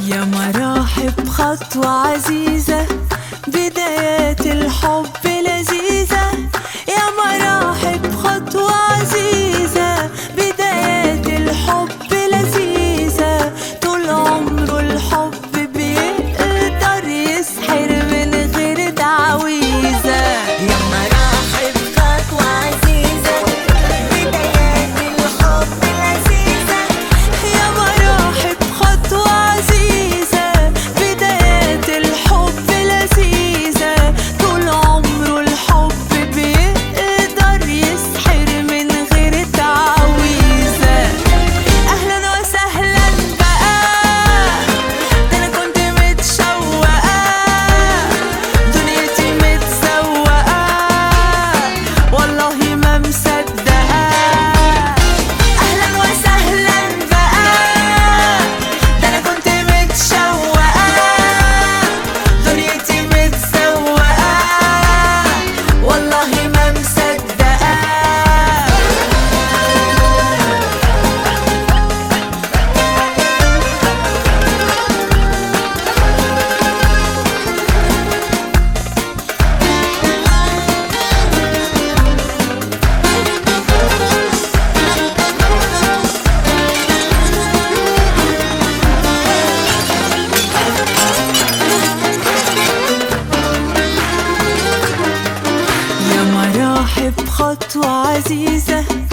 يا مراحب خطوة عزيزة خطوة عزيزة.